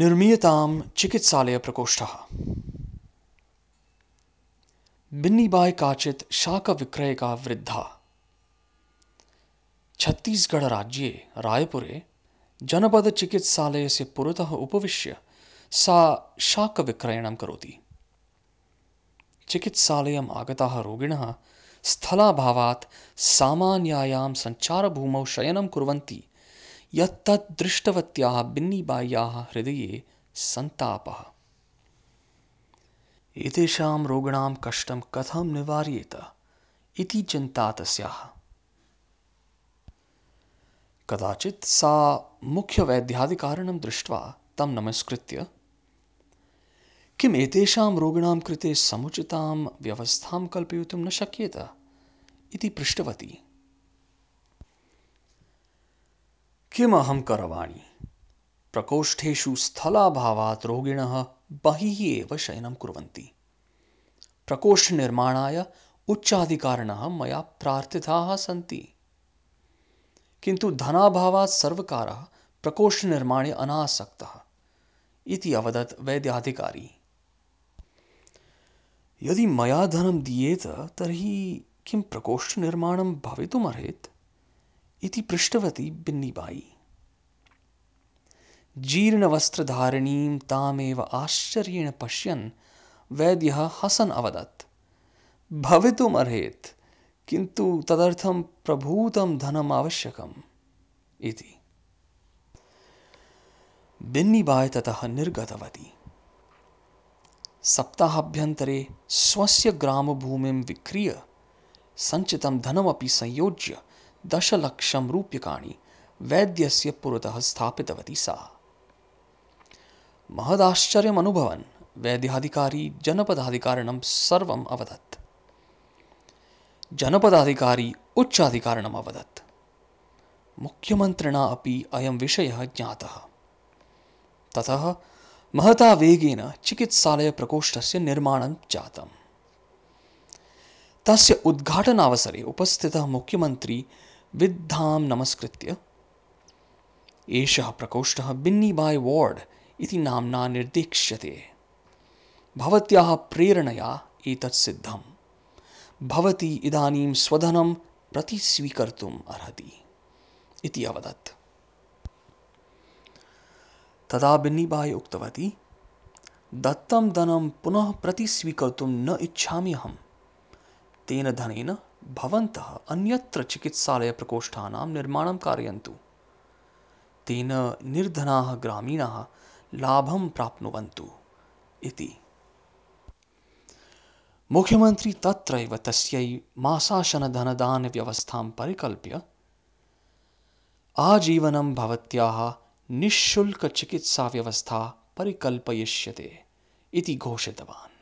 निर्मीयतां चिकित्सालयप्रकोष्ठः बिन्नीबाई काचित् शाकविक्रयिका वृद्धा छत्तीसगढ़राज्ये रायपुरे जनपदचिकित्सालयस्य पुरतः उपविश्य सा शाकविक्रयणं करोति चिकित्सालयम् आगताः रोगिणः स्थलाभावात् सामान्यायां सञ्चारभूमौ शयनं कुर्वन्ति यत्तत् दृष्टवत्याः बिन्नीबाय्याः हृदये सन्तापः। एतेषां रोगिणां कष्टं कथं निवार्येत? इति चिन्ता तस्याः। कदाचित् सा मुख्यवैद्याधिकारिणं दृष्ट्वा तं नमस्कृत्य, किम् एतेषां रोगिणां कृते समुचितां व्यवस्थां कल्पयितुं न शक्येत? इति पृष्टवती। किमहं करवाणि प्रकोष्ठेषु स्थलाभावात् रोगिणः बहिः एव शयनं कुर्वन्ति। प्रकोष्ठनिर्माणाय उच्चाधिकारिणः मया प्रार्थिताः सन्ति। किन्तु धनाभावात् सर्वकारः प्रकोष्ठनिर्माणे अनासक्तः इति अवदत् वैद्याधिकारी। यदि मया धनं दीयेत तर्हि किं प्रकोष्ठनिर्माणं भवितुमर्हेत्? इति पृष्टवती बिन्नीबाई। जीर्णवस्त्रधारिणीं तामेव आश्चर्येण पश्यन् वैद्यः हसन् अवदत्। भवितुमर्हेत्, किन्तु तदर्थं प्रभूतं धनम् आवश्यकम् इति। बिन्नीबाई ततः निर्गतवती। सप्ताहाभ्यन्तरे स्वस्य ग्रामभूमिं विक्रीय, सञ्चितं धनमपि संयोज्य दशलक्षं रूप्यकाणि वैद्यस्य पुरतः स्थापितवती सा। महदाश्चर्यम् अनुभवन् वैद्याधिकारी जनपदाधिकारिणं सर्वम् अवदत्। जनपदाधिकारी उच्चाधिकारिणम् अवदत्। मुख्यमन्त्रिणा अपि अयं विषयः ज्ञातः। ततः महता वेगेन चिकित्सालयप्रकोष्ठस्य निर्माणं जातम्। तस्य उद्घाटनावसरे उपस्थितः मुख्यमन्त्री विद्धां नमस्कृत्य। एषः प्रकोष्ठः बिन्नीबाई वार्ड् इति नाम्ना निर्देक्ष्यते। भवत्याः प्रेरणया एतत् सिद्धम्। भवती इदानीं स्वधनं प्रतिस्वीकर्तुम् अर्हति इति अवदत्। तदा बिन्नीबाई उक्तवती, दत्तं धनं पुनः प्रतिस्वीकर्तुं न इच्छामि अहं। तेन धनेन भवन्तः अन्यत्र चिकित्सालयप्रकोष्ठानां निर्माणं कारयन्तु। तेन निर्धनाः ग्रामीणाः लाभं प्राप्नुवन्तु इति। मुख्यमन्त्री तत्रैव तस्यै मासाशनधनदानव्यवस्थां परिकल्प्य आजीवनं भवत्याः निःशुल्कचिकित्साव्यवस्था परिकल्पयिष्यते इति घोषितवान्।